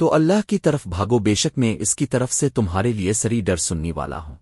تو اللہ کی طرف بھاگو، بے شک میں اس کی طرف سے تمہارے لیے سری ڈر سننی والا ہوں۔